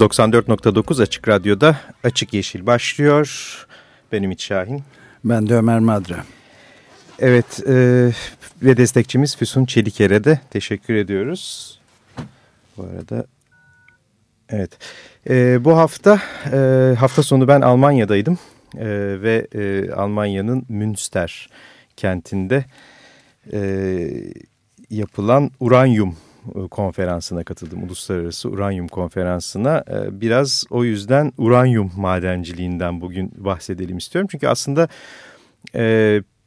...94.9 Açık Radyo'da Açık Yeşil başlıyor. Ben Ümit Şahin. Ben de Ömer Madra. Evet e, ve destekçimiz Füsun Çeliker'e de teşekkür ediyoruz. Bu arada evet e, bu hafta e, hafta sonu ben Almanya'daydım e, ve e, Almanya'nın Münster kentinde e, yapılan uranyum konferansına katıldım. Uluslararası Uranyum Konferansı'na. Biraz o yüzden uranyum madenciliğinden bugün bahsedelim istiyorum. Çünkü aslında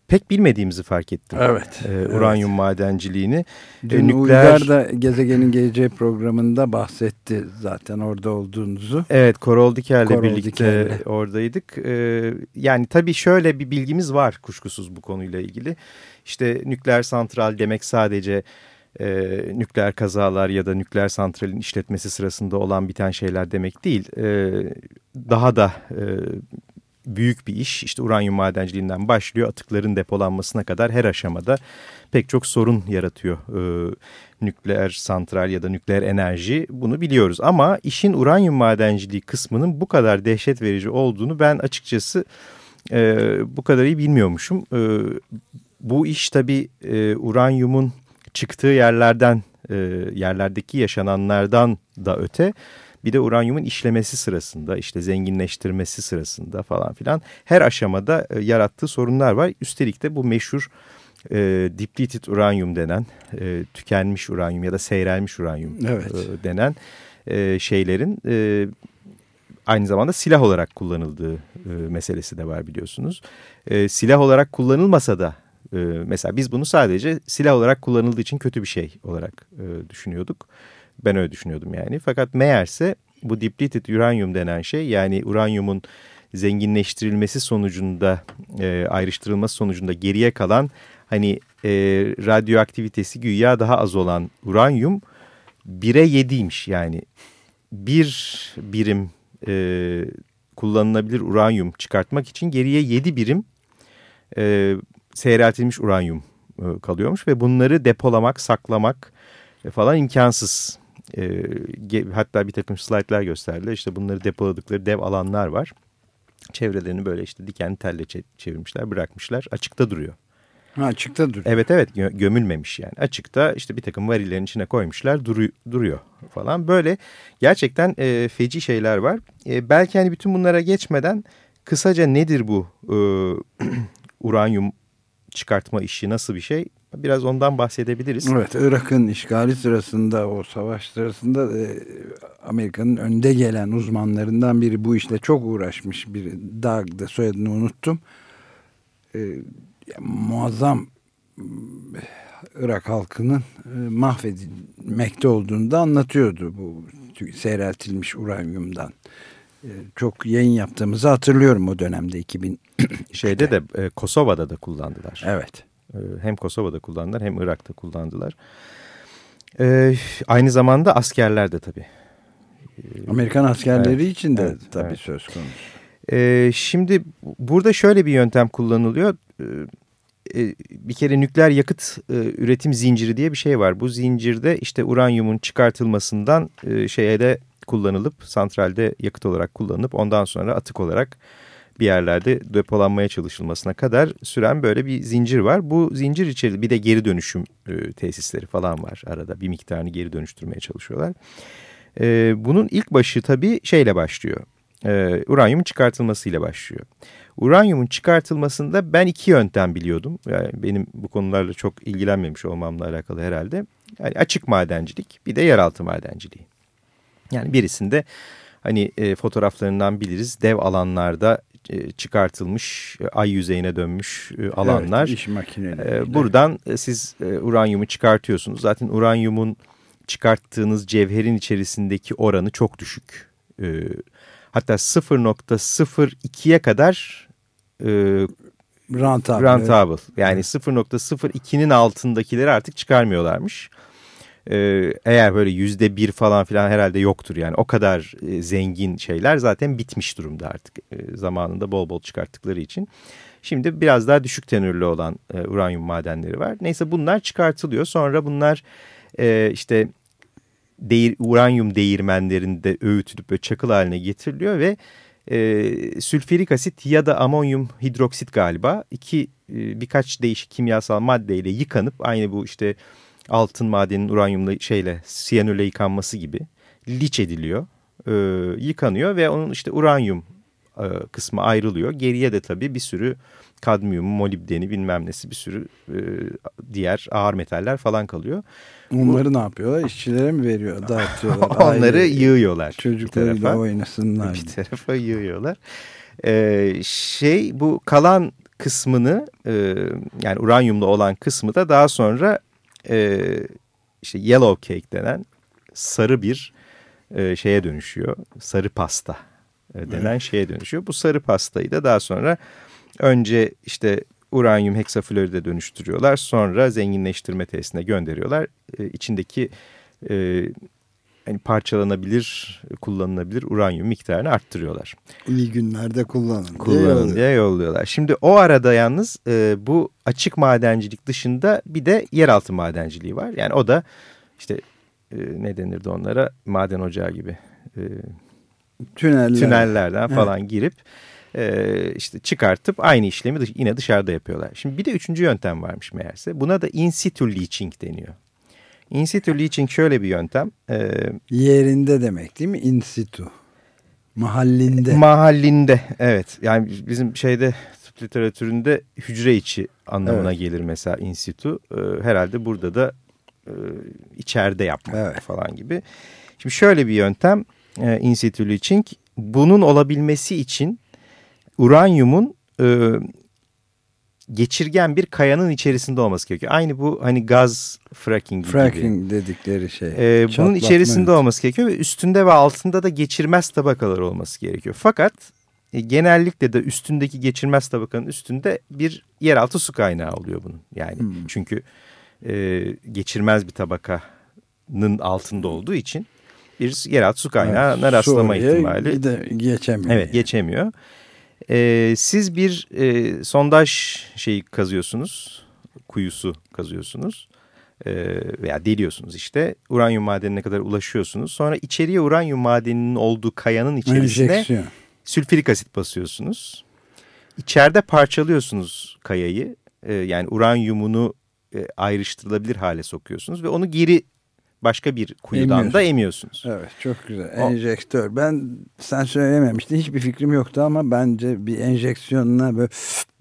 pek bilmediğimizi fark ettim. Evet. E, uranyum evet. madenciliğini. Dün e, nükleer... Uygar da Gezegenin Geleceği programında bahsetti zaten orada olduğunuzu. Evet Korol Diker'le Korol birlikte Diker'le. oradaydık. E, yani tabii şöyle bir bilgimiz var kuşkusuz bu konuyla ilgili. İşte nükleer santral demek sadece e, nükleer kazalar ya da nükleer santralin işletmesi sırasında olan biten şeyler demek değil. E, daha da e, büyük bir iş. İşte uranyum madenciliğinden başlıyor atıkların depolanmasına kadar her aşamada pek çok sorun yaratıyor ee, nükleer santral ya da nükleer enerji bunu biliyoruz. Ama işin uranyum madenciliği kısmının bu kadar dehşet verici olduğunu ben açıkçası e, bu kadar iyi bilmiyormuşum. E, bu iş tabii e, uranyumun çıktığı yerlerden e, yerlerdeki yaşananlardan da öte bir de uranyumun işlemesi sırasında işte zenginleştirmesi sırasında falan filan her aşamada e, yarattığı sorunlar var. Üstelik de bu meşhur e, depleted uranyum denen e, tükenmiş uranyum ya da seyrelmiş uranyum evet. e, denen e, şeylerin e, aynı zamanda silah olarak kullanıldığı e, meselesi de var biliyorsunuz. E, silah olarak kullanılmasa da e, mesela biz bunu sadece silah olarak kullanıldığı için kötü bir şey olarak e, düşünüyorduk. Ben öyle düşünüyordum yani. Fakat meğerse bu depleted uranyum denen şey yani uranyumun zenginleştirilmesi sonucunda e, ayrıştırılması sonucunda geriye kalan hani e, radyoaktivitesi güya daha az olan uranyum 1'e 7'ymiş yani bir birim e, kullanılabilir uranyum çıkartmak için geriye 7 birim e, seyreltilmiş uranyum e, kalıyormuş ve bunları depolamak, saklamak e, falan imkansız e, hatta bir takım slaytlar gösterdiler. İşte bunları depoladıkları dev alanlar var. Çevrelerini böyle işte diken telle çevirmişler, bırakmışlar. Açıkta duruyor. Ha, açıkta duruyor. Evet evet gömülmemiş yani. Açıkta işte bir takım varillerin içine koymuşlar duru duruyor falan. Böyle gerçekten e, feci şeyler var. E, belki hani bütün bunlara geçmeden kısaca nedir bu e, uranyum çıkartma işi nasıl bir şey Biraz ondan bahsedebiliriz. Evet, Irak'ın işgali sırasında, o savaş sırasında e, Amerika'nın önde gelen uzmanlarından biri bu işle çok uğraşmış biri. Doug'da soyadını unuttum. E, muazzam e, Irak halkının e, mahvedilmekte olduğunu da anlatıyordu bu seyreltilmiş uranyumdan. E, çok yayın yaptığımızı hatırlıyorum o dönemde 2000 şeyde de e, Kosova'da da kullandılar. Evet. Ee, hem Kosova'da kullandılar hem Irak'ta kullandılar. Aynı zamanda askerler de tabii. Amerikan askerleri evet, için de evet, tabii evet. söz konusu. Şimdi burada şöyle bir yöntem kullanılıyor. Bir kere nükleer yakıt e, üretim zinciri diye bir şey var. Bu zincirde işte uranyumun çıkartılmasından e, şeye de kullanılıp santralde yakıt olarak kullanılıp ondan sonra atık olarak bir yerlerde depolanmaya çalışılmasına kadar süren böyle bir zincir var. Bu zincir içeri bir de geri dönüşüm e, tesisleri falan var arada bir miktarını geri dönüştürmeye çalışıyorlar. E, bunun ilk başı tabii şeyle başlıyor. E, uranyumun çıkartılmasıyla başlıyor. Uranyumun çıkartılmasında ben iki yöntem biliyordum. Yani benim bu konularla çok ilgilenmemiş olmamla alakalı herhalde. Yani açık madencilik bir de yeraltı madenciliği. Yani birisinde hani e, fotoğraflarından biliriz dev alanlarda e, çıkartılmış e, ay yüzeyine dönmüş e, alanlar. Evet, iş makineleri. Buradan siz uranyumu çıkartıyorsunuz. Zaten uranyumun çıkarttığınız cevherin içerisindeki oranı çok düşük. E, hatta 0.02'ye kadar e, rentable. rentable. Yani 0.02'nin altındakileri artık çıkarmıyorlarmış. Ee, eğer böyle yüzde bir falan filan herhalde yoktur yani o kadar e, zengin şeyler zaten bitmiş durumda artık e, zamanında bol bol çıkarttıkları için. Şimdi biraz daha düşük tenürlü olan e, uranyum madenleri var. Neyse bunlar çıkartılıyor sonra bunlar e, işte değir, uranyum değirmenlerinde öğütülüp böyle çakıl haline getiriliyor ve e, sülfürik asit ya da amonyum hidroksit galiba iki e, birkaç değişik kimyasal maddeyle yıkanıp aynı bu işte altın madenin uranyumla şeyle siyanürle yıkanması gibi liç ediliyor, e, yıkanıyor ve onun işte uranyum e, kısmı ayrılıyor. Geriye de tabii bir sürü kadmiyum, molibdeni bilmem nesi bir sürü e, diğer ağır metaller falan kalıyor. Onları Bu, ne yapıyorlar? İşçilere mi veriyor, dağıtıyorlar? Onları Aile, yığıyorlar. Çocuklarıyla oynasınlar. Bir tarafa yığıyorlar. Ee, şey bu kalan kısmını e, yani uranyumlu olan kısmı da daha sonra e, işte yellow cake denen sarı bir e, şeye dönüşüyor. Sarı pasta e, denen evet. şeye dönüşüyor. Bu sarı pastayı da daha sonra önce işte uranyum heksafloride dönüştürüyorlar. Sonra zenginleştirme tesisine gönderiyorlar. E, içindeki e, hani parçalanabilir, kullanılabilir uranyum miktarını arttırıyorlar. İyi günlerde kullanın, kullanın diye, diye yolluyorlar. Şimdi o arada yalnız e, bu açık madencilik dışında bir de yeraltı madenciliği var. Yani o da işte e, ne denirdi onlara maden ocağı gibi e, Tüneller. tünellerden falan evet. girip e, işte çıkartıp aynı işlemi dış, yine dışarıda yapıyorlar. Şimdi bir de üçüncü yöntem varmış meğerse. Buna da in situ leaching deniyor. In situ leaching şöyle bir yöntem. E, Yerinde demek değil mi? In situ. Mahallinde. Mahallinde evet. Yani bizim şeyde tıp literatüründe hücre içi anlamına evet. gelir mesela in situ. E, herhalde burada da e, içeride yapmak evet. falan gibi. Şimdi şöyle bir yöntem e, in situ leaching. Bunun olabilmesi için uranyumun e, geçirgen bir kayanın içerisinde olması gerekiyor. Aynı bu hani gaz fracking, fracking gibi. dedikleri şey. Ee, bunun içerisinde olması gerekiyor ve üstünde ve altında da geçirmez tabakalar olması gerekiyor. Fakat e, genellikle de üstündeki geçirmez tabakanın üstünde bir yeraltı su kaynağı oluyor bunun. Yani hmm. çünkü e, geçirmez bir tabakanın altında olduğu için bir yeraltı su kaynağına evet, rastlama ihtimali. De geçemiyor. Evet geçemiyor. E, siz bir e, sondaj şeyi kazıyorsunuz, kuyusu kazıyorsunuz e, veya deliyorsunuz işte. Uranyum madenine kadar ulaşıyorsunuz. Sonra içeriye uranyum madeninin olduğu kayanın içerisine Enjeksiyon. sülfürik asit basıyorsunuz. İçeride parçalıyorsunuz kayayı. E, yani uranyumunu e, ayrıştırılabilir hale sokuyorsunuz ve onu geri başka bir kuyudan da emiyorsunuz. Evet çok güzel. Enjektör. Ben sen söylememiştin hiçbir fikrim yoktu ama bence bir enjeksiyonuna böyle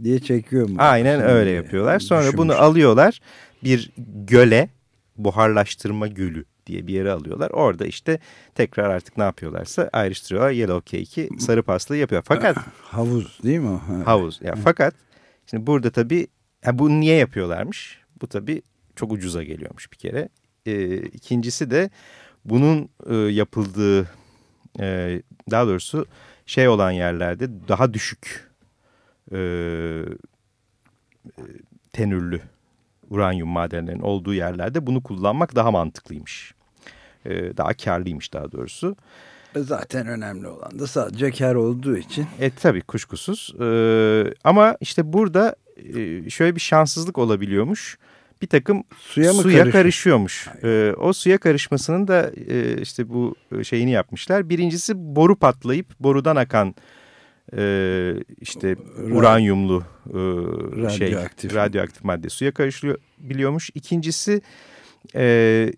diye çekiyor mu? Aynen öyle yapıyorlar. Sonra Düşünmüş. bunu alıyorlar bir göle buharlaştırma gölü diye bir yere alıyorlar. Orada işte tekrar artık ne yapıyorlarsa ayrıştırıyorlar. Yellow cake'i sarı pastayı yapıyor. Fakat havuz değil mi o? Havuz. Ya fakat şimdi burada tabii yani bunu niye yapıyorlarmış? Bu tabii çok ucuza geliyormuş bir kere. E, ikincisi de bunun e, yapıldığı e, daha doğrusu şey olan yerlerde daha düşük e, tenürlü uranyum madenlerinin olduğu yerlerde bunu kullanmak daha mantıklıymış. E, daha karlıymış daha doğrusu. E, zaten önemli olan da sadece kar olduğu için. E tabii kuşkusuz. E, ama işte burada e, şöyle bir şanssızlık olabiliyormuş bir takım suya, mı suya karışıyormuş. Ee, o suya karışmasının da e, işte bu şeyini yapmışlar. Birincisi boru patlayıp borudan akan e, işte uranyumlu e, radyoaktif. şey radyoaktif madde suya karışıyor biliyormuş. İkincisi e,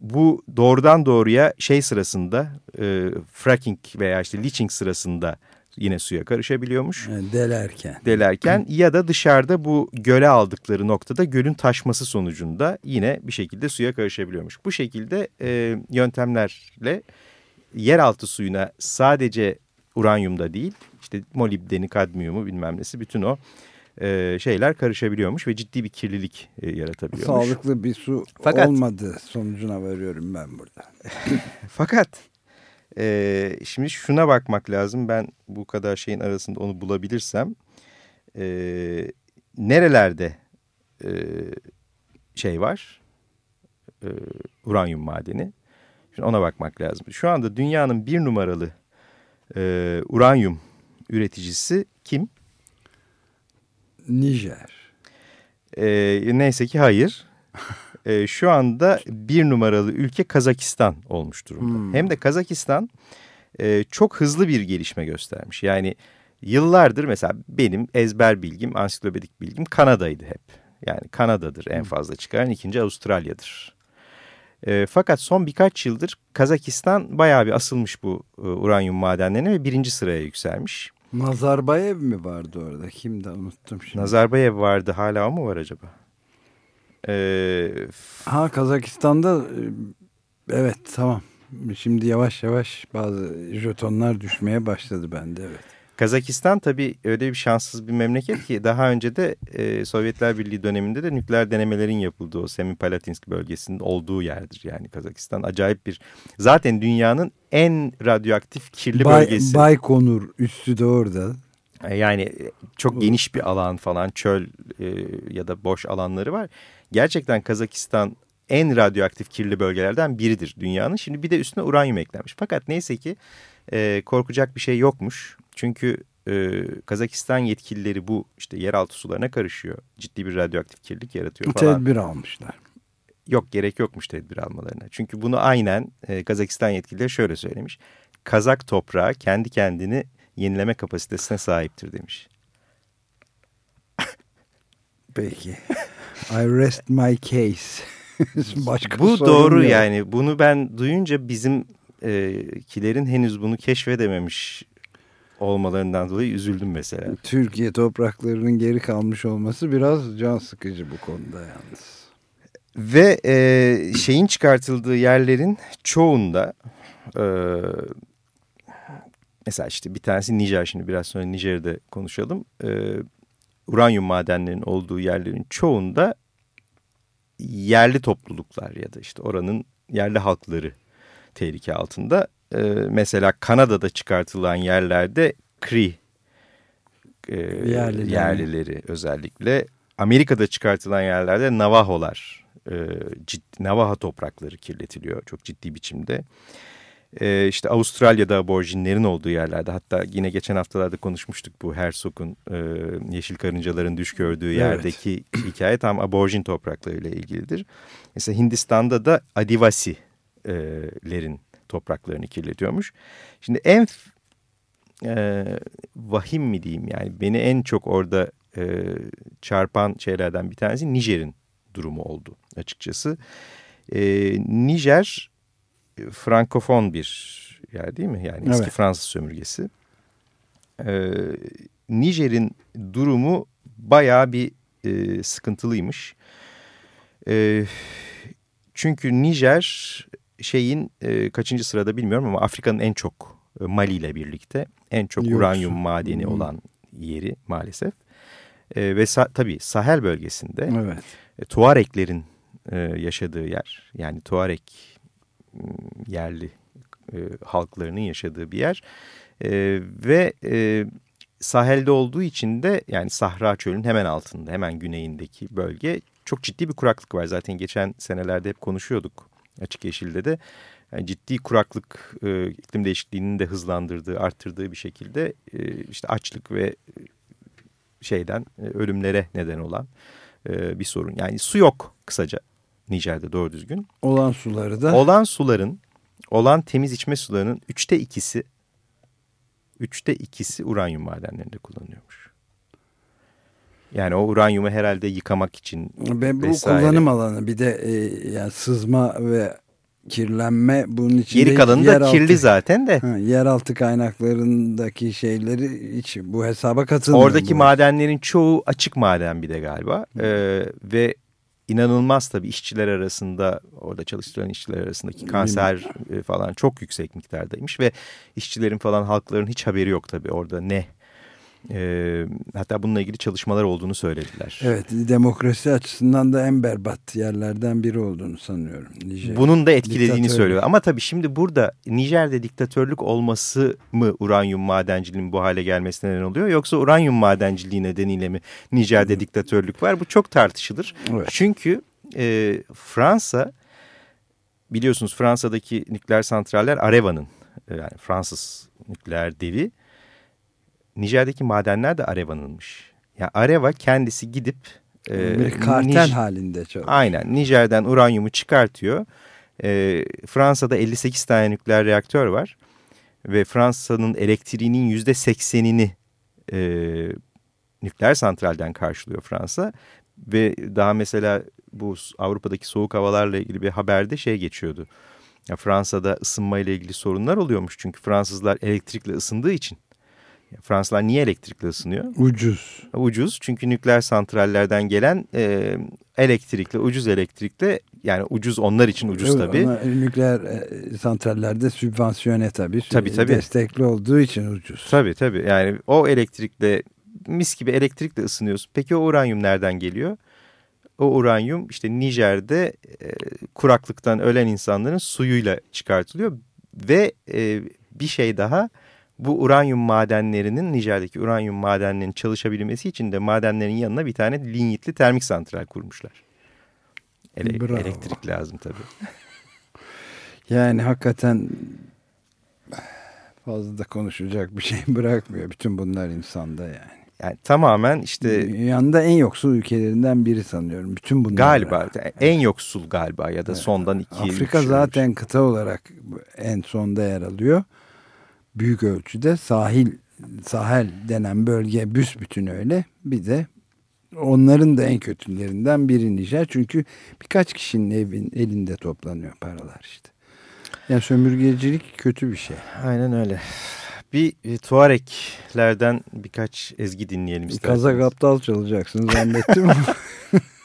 bu doğrudan doğruya şey sırasında e, fracking veya işte leaching sırasında yine suya karışabiliyormuş. Yani delerken. Delerken ya da dışarıda bu göle aldıkları noktada gölün taşması sonucunda yine bir şekilde suya karışabiliyormuş. Bu şekilde e, yöntemlerle yeraltı suyuna sadece uranyumda değil işte molibdeni, kadmiyumu bilmem nesi bütün o e, şeyler karışabiliyormuş ve ciddi bir kirlilik e, yaratabiliyormuş. Sağlıklı bir su Fakat, olmadığı sonucuna varıyorum ben burada. Fakat e, şimdi şuna bakmak lazım. Ben bu kadar şeyin arasında onu bulabilirsem e, nerelerde e, şey var? E, uranyum madeni. Şimdi ona bakmak lazım. Şu anda dünyanın bir numaralı e, uranyum üreticisi kim? Nijer. E, neyse ki hayır. e, şu anda bir numaralı ülke Kazakistan olmuş durumda. Hmm. Hem de Kazakistan e, çok hızlı bir gelişme göstermiş. Yani yıllardır mesela benim ezber bilgim, ansiklopedik bilgim Kanada'ydı hep. Yani Kanada'dır en fazla çıkaran, ikinci Avustralya'dır. E, fakat son birkaç yıldır Kazakistan bayağı bir asılmış bu e, uranyum madenlerine ve birinci sıraya yükselmiş. Nazarbayev mi vardı orada? Kimdi unuttum şimdi. Nazarbayev vardı hala mu var acaba? Ee, ha Kazakistan'da e, evet tamam. Şimdi yavaş yavaş bazı jetonlar düşmeye başladı bende evet. Kazakistan tabii öyle bir şanssız bir memleket ki daha önce de e, Sovyetler Birliği döneminde de nükleer denemelerin yapıldığı o Semipalatinsk bölgesinin olduğu yerdir. Yani Kazakistan acayip bir zaten dünyanın en radyoaktif kirli Bay, bölgesi. Baykonur üstü de orada. E, yani çok geniş bir alan falan çöl e, ya da boş alanları var. Gerçekten Kazakistan en radyoaktif kirli bölgelerden biridir dünyanın. Şimdi bir de üstüne uranyum eklenmiş. Fakat neyse ki e, korkacak bir şey yokmuş. Çünkü e, Kazakistan yetkilileri bu işte yeraltı sularına karışıyor. Ciddi bir radyoaktif kirlilik yaratıyor falan. Tedbir almışlar. Yok gerek yokmuş tedbir almalarına. Çünkü bunu aynen e, Kazakistan yetkilileri şöyle söylemiş. Kazak toprağı kendi kendini yenileme kapasitesine sahiptir demiş. Peki. I rest my case. Başka Bu doğru yok. yani. Bunu ben duyunca bizim e, kilerin henüz bunu keşfedememiş olmalarından dolayı üzüldüm mesela. Türkiye topraklarının geri kalmış olması biraz can sıkıcı bu konuda yalnız. Ve e, şeyin çıkartıldığı yerlerin çoğunda e, mesela işte bir tanesi Nijer şimdi biraz sonra Nijer'de konuşalım. E, uranyum madenlerinin olduğu yerlerin çoğunda yerli topluluklar ya da işte oranın yerli halkları tehlike altında. E, mesela Kanada'da çıkartılan yerlerde Cree e, yerlileri. yerlileri özellikle. Amerika'da çıkartılan yerlerde Navaho'lar, e, ciddi, Navaho toprakları kirletiliyor çok ciddi biçimde. E, işte Avustralya'da aborjinlerin olduğu yerlerde hatta yine geçen haftalarda konuşmuştuk bu Herzog'un e, yeşil karıncaların düş gördüğü yerdeki evet. hikaye tam aborjin topraklarıyla ilgilidir. Mesela Hindistan'da da Adivasilerin topraklarını kirletiyormuş. Şimdi en e, vahim mi diyeyim yani beni en çok orada e, çarpan şeylerden bir tanesi Nijer'in durumu oldu açıkçası. E, Nijer frankofon bir yer değil mi? Yani eski evet. Fransız sömürgesi. E, Nijer'in durumu bayağı bir e, sıkıntılıymış. E, çünkü Nijer şeyin e, kaçıncı sırada bilmiyorum ama Afrika'nın en çok e, Mali ile birlikte en çok Yoksun. uranyum madeni hmm. olan yeri maalesef. E, ve sa tabii Sahel bölgesinde evet. e, Tuareklerin e, yaşadığı yer yani Tuarek yerli e, halklarının yaşadığı bir yer. E, ve e, sahelde olduğu için de yani Sahra Çölü'nün hemen altında hemen güneyindeki bölge çok ciddi bir kuraklık var. Zaten geçen senelerde hep konuşuyorduk açık yeşilde de. Yani ciddi kuraklık e, iklim değişikliğinin de hızlandırdığı, arttırdığı bir şekilde e, işte açlık ve şeyden e, ölümlere neden olan e, bir sorun. Yani su yok kısaca Nijer'de doğru düzgün. Olan suları da. Olan suların, olan temiz içme sularının üçte ikisi, üçte ikisi uranyum madenlerinde kullanılıyormuş. Yani o uranyumu herhalde yıkamak için Ve bu vesaire. kullanım alanı bir de e, yani sızma ve kirlenme bunun için Geri kalanı da kirli zaten de. Ha, yeraltı kaynaklarındaki şeyleri hiç bu hesaba katılmıyor. Oradaki bu. madenlerin çoğu açık maden bir de galiba. Ee, ve inanılmaz tabii işçiler arasında orada çalıştıran işçiler arasındaki kanser e, falan çok yüksek miktardaymış ve işçilerin falan halkların hiç haberi yok tabii orada ne E, hatta bununla ilgili çalışmalar olduğunu söylediler. Evet demokrasi açısından da en berbat yerlerden biri olduğunu sanıyorum. Nijer. Bunun da etkilediğini söylüyor. Ama tabii şimdi burada Nijer'de diktatörlük olması mı uranyum madenciliğinin bu hale gelmesine neden oluyor? Yoksa uranyum madenciliği nedeniyle mi Nijer'de Hı. diktatörlük var? Bu çok tartışılır. Evet. Çünkü e, Fransa biliyorsunuz Fransa'daki nükleer santraller Areva'nın yani Fransız nükleer devi. Nijer'deki madenler de Areva'nınmış. Yani Areva kendisi gidip... E, bir kartel halinde çalışıyor. Aynen Nijer'den uranyumu çıkartıyor. E, Fransa'da 58 tane nükleer reaktör var. Ve Fransa'nın elektriğinin yüzde seksenini e, nükleer santralden karşılıyor Fransa. Ve daha mesela bu Avrupa'daki soğuk havalarla ilgili bir haberde şey geçiyordu. Ya Fransa'da ısınma ile ilgili sorunlar oluyormuş. Çünkü Fransızlar elektrikle ısındığı için. Fransızlar niye elektrikle ısınıyor? Ucuz. Ucuz çünkü nükleer santrallerden gelen e, elektrikle, ucuz elektrikle yani ucuz onlar için ucuz evet, tabii. Ama nükleer e, santrallerde sübvansiyone tabii. Tabii tabii. Destekli olduğu için ucuz. Tabii tabii yani o elektrikle mis gibi elektrikle ısınıyorsun. Peki o uranyum nereden geliyor? O uranyum işte Nijer'de e, kuraklıktan ölen insanların suyuyla çıkartılıyor. Ve e, bir şey daha bu uranyum madenlerinin Nijer'deki uranyum madenlerinin çalışabilmesi için de madenlerin yanına bir tane linyitli termik santral kurmuşlar. Ele Bravo. Elektrik lazım tabii. yani hakikaten fazla da konuşacak bir şey bırakmıyor. Bütün bunlar insanda yani. Yani tamamen işte... Dünyanın en yoksul ülkelerinden biri sanıyorum. Bütün bunlar. Galiba. Evet. En yoksul galiba ya da evet. sondan iki... Afrika zaten kıta olarak en sonda yer alıyor. Büyük ölçüde sahil sahel denen bölge büsbütün öyle. Bir de onların da en kötülerinden biri Nijer. Çünkü birkaç kişinin evin, elinde toplanıyor paralar işte. Yani sömürgecilik kötü bir şey. Aynen öyle. Bir e, Tuareklerden birkaç ezgi dinleyelim isterseniz. Kazak aptal çalacaksınız zannettim.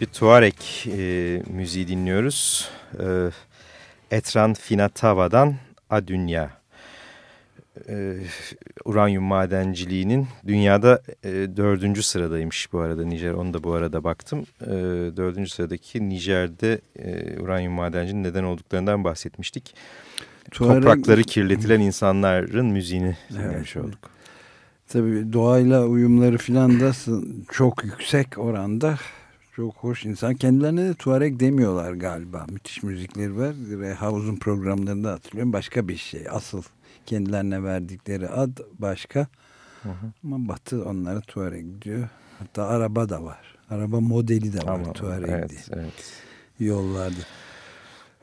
Bir Tuareg e, müziği dinliyoruz. E, Etran Finatava'dan Adünya. E, uranyum madenciliğinin dünyada e, dördüncü sıradaymış bu arada Nijer. Onu da bu arada baktım. E, dördüncü sıradaki Nijer'de e, uranyum madencinin neden olduklarından bahsetmiştik. Tuareg... Toprakları kirletilen insanların müziğini dinlemiş evet. olduk. Tabii doğayla uyumları filan da çok yüksek oranda çok hoş insan. Kendilerine de Tuareg demiyorlar galiba. Müthiş müzikleri var. Ve Havuz'un programlarında hatırlıyorum. Başka bir şey. Asıl kendilerine verdikleri ad başka. Hı hı. Ama Batı onlara Tuareg diyor. Hatta araba da var. Araba modeli de var Ama, Tuareg evet, diye. Evet. Yollarda.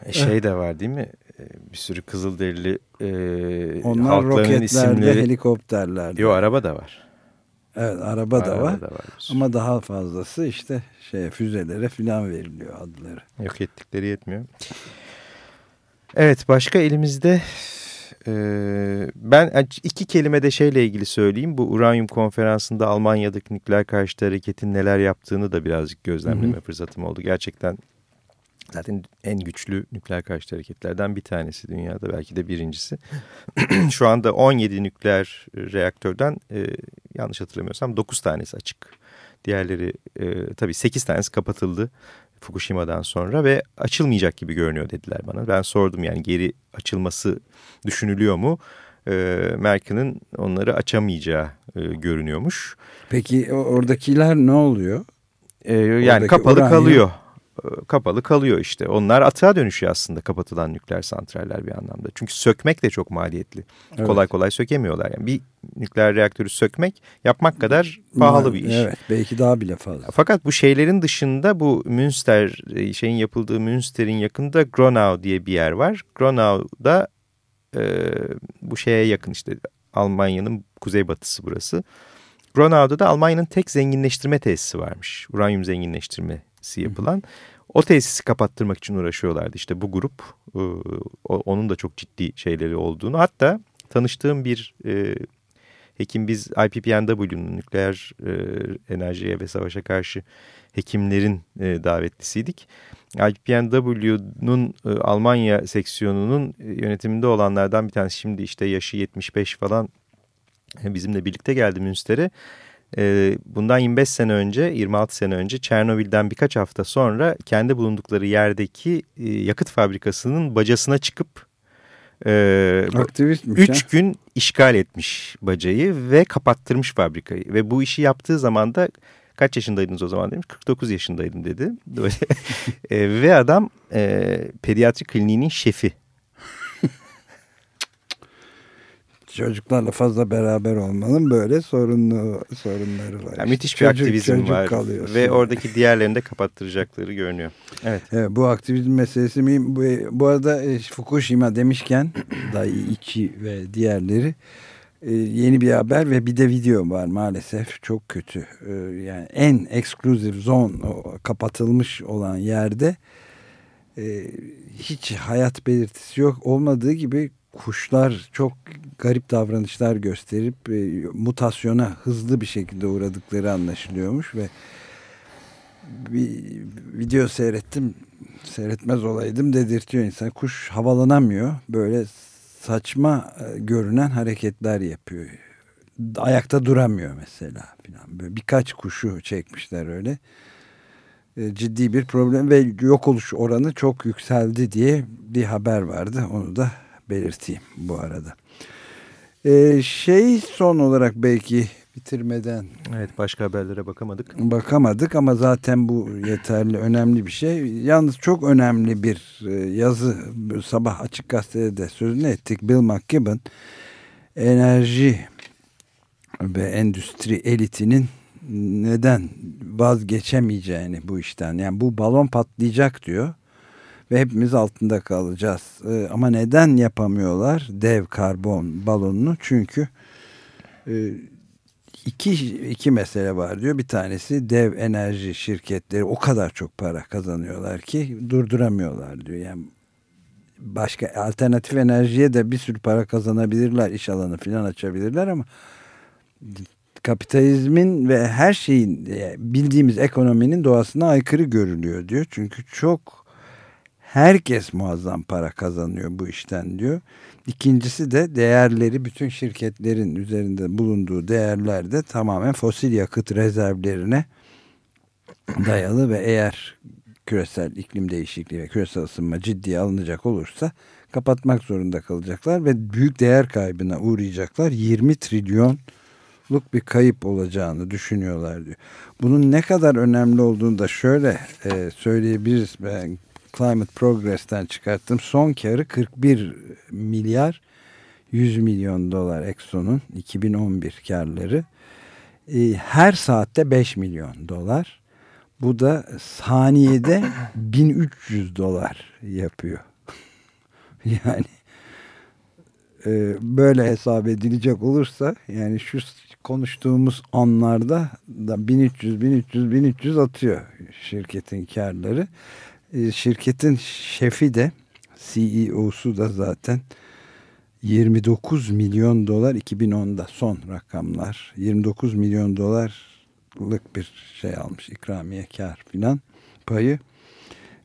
E, şey de var değil mi? E, bir sürü Kızılderili e, Onlar roketlerde, isimleri... helikopterlerde. Yok araba da var. Evet araba, araba da var. Da Ama daha fazlası işte şey füzelere filan veriliyor adları. Yok ettikleri yetmiyor. Evet başka elimizde e, ben iki kelime de şeyle ilgili söyleyeyim. Bu uranyum konferansında Almanya'daki nükleer karşıtı hareketin neler yaptığını da birazcık gözlemleme Hı -hı. fırsatım oldu. Gerçekten zaten en güçlü nükleer karşıtı hareketlerden bir tanesi dünyada belki de birincisi. Şu anda 17 nükleer reaktörden e, yanlış hatırlamıyorsam 9 tanesi açık. Diğerleri e, tabii 8 tanesi kapatıldı Fukushima'dan sonra ve açılmayacak gibi görünüyor dediler bana. Ben sordum yani geri açılması düşünülüyor mu? E, Merkel'in onları açamayacağı e, görünüyormuş. Peki oradakiler ne oluyor? E, yani Oradaki kapalı uranyum... kalıyor kapalı kalıyor işte. Onlar atığa dönüşüyor aslında kapatılan nükleer santraller bir anlamda. Çünkü sökmek de çok maliyetli. Evet. Kolay kolay sökemiyorlar. Yani bir nükleer reaktörü sökmek yapmak kadar pahalı bir iş. Evet belki daha bile fazla. Fakat bu şeylerin dışında bu Münster e, şeyin yapıldığı Münster'in yakında Gronau diye bir yer var. Gronau'da e, bu şeye yakın işte Almanya'nın kuzeybatısı burası. Gronau'da da Almanya'nın tek zenginleştirme tesisi varmış. Uranyum zenginleştirmesi yapılan. O tesisi kapattırmak için uğraşıyorlardı işte bu grup. E, onun da çok ciddi şeyleri olduğunu. Hatta tanıştığım bir e, hekim biz IPPNW'nun nükleer e, enerjiye ve savaşa karşı hekimlerin e, davetlisiydik. IPPNW'nun e, Almanya seksiyonunun e, yönetiminde olanlardan bir tanesi şimdi işte yaşı 75 falan e, bizimle birlikte geldi Münster'e. E, bundan 25 sene önce 26 sene önce Çernobil'den birkaç hafta sonra kendi bulundukları yerdeki e, yakıt fabrikasının bacasına çıkıp e, Aktivistmiş üç ha? gün işgal etmiş bacayı ve kapattırmış fabrikayı. Ve bu işi yaptığı zaman da kaç yaşındaydınız o zaman demiş 49 yaşındaydım dedi. e, ve adam e, pediatri kliniğinin şefi. Çocuklarla fazla beraber olmanın böyle sorunlu sorunları var. Yani müthiş bir çocuk, aktivizm çocuk var ve oradaki diğerlerini de kapattıracakları görünüyor. Evet. evet bu aktivizm meselesi mi? Bu, bu arada e, Fukushima demişken Dai Ichi ve diğerleri e, yeni bir haber ve bir de video var maalesef çok kötü. E, yani en exclusive zone kapatılmış olan yerde hiç hayat belirtisi yok olmadığı gibi kuşlar çok garip davranışlar gösterip e, mutasyona hızlı bir şekilde uğradıkları anlaşılıyormuş ve bir video seyrettim seyretmez olaydım dedirtiyor insan. Kuş havalanamıyor böyle saçma e, görünen hareketler yapıyor. Ayakta duramıyor mesela falan böyle birkaç kuşu çekmişler öyle. E, ciddi bir problem ve yok oluş oranı çok yükseldi diye bir haber vardı. Onu da belirteyim bu arada. Ee, şey son olarak belki bitirmeden. Evet başka haberlere bakamadık. Bakamadık ama zaten bu yeterli önemli bir şey. Yalnız çok önemli bir e, yazı sabah Açık Gazete'de de sözünü ettik. Bill McKibben enerji ve endüstri elitinin neden vazgeçemeyeceğini bu işten yani bu balon patlayacak diyor ve hepimiz altında kalacağız. E, ama neden yapamıyorlar dev karbon balonunu? Çünkü e, iki, iki mesele var diyor. Bir tanesi dev enerji şirketleri o kadar çok para kazanıyorlar ki durduramıyorlar diyor. Yani başka alternatif enerjiye de bir sürü para kazanabilirler, iş alanı falan açabilirler ama kapitalizmin ve her şeyin e, bildiğimiz ekonominin doğasına aykırı görülüyor diyor. Çünkü çok herkes muazzam para kazanıyor bu işten diyor. İkincisi de değerleri bütün şirketlerin üzerinde bulunduğu değerler de tamamen fosil yakıt rezervlerine dayalı ve eğer küresel iklim değişikliği ve küresel ısınma ciddiye alınacak olursa kapatmak zorunda kalacaklar ve büyük değer kaybına uğrayacaklar. 20 trilyonluk bir kayıp olacağını düşünüyorlar diyor. Bunun ne kadar önemli olduğunu da şöyle e, söyleyebiliriz. Ben Climate Progress'ten çıkarttım. Son karı 41 milyar 100 milyon dolar Exxon'un 2011 karları. E, her saatte 5 milyon dolar. Bu da saniyede 1300 dolar yapıyor. yani e, böyle hesap edilecek olursa yani şu konuştuğumuz anlarda da 1300 1300 1300 atıyor şirketin karları. E, şirketin şefi de CEO'su da zaten 29 milyon dolar 2010'da son rakamlar 29 milyon dolarlık bir şey almış ikramiye kar filan payı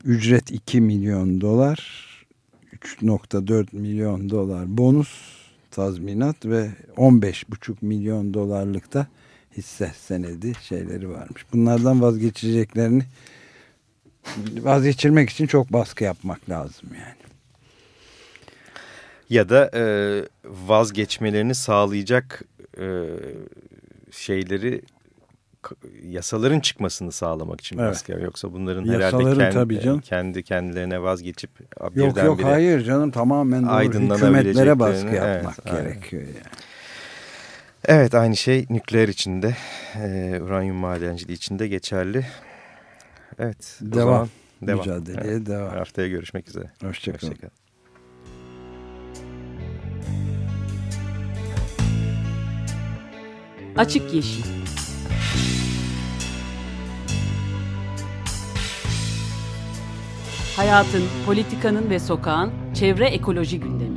ücret 2 milyon dolar 3.4 milyon dolar bonus tazminat ve 15,5 milyon dolarlık da hisse senedi şeyleri varmış. Bunlardan vazgeçeceklerini vazgeçirmek için çok baskı yapmak lazım yani. Ya da e, vazgeçmelerini sağlayacak e, şeyleri yasaların çıkmasını sağlamak için evet. baskı Yoksa bunların Yasaların herhalde kendi, canım. kendi kendilerine vazgeçip Yok yok hayır canım tamamen. Hükümetlere baskı yapmak evet, gerekiyor aynen. yani. Evet aynı şey nükleer içinde, e, uranyum madenciliği içinde geçerli. Evet. Devam. Zaman, devam. Mücadeleye evet. devam. Haftaya görüşmek üzere. Hoşçakalın. Hoşça Açık Yeşil Hayatın, politikanın ve sokağın çevre ekoloji gündemi.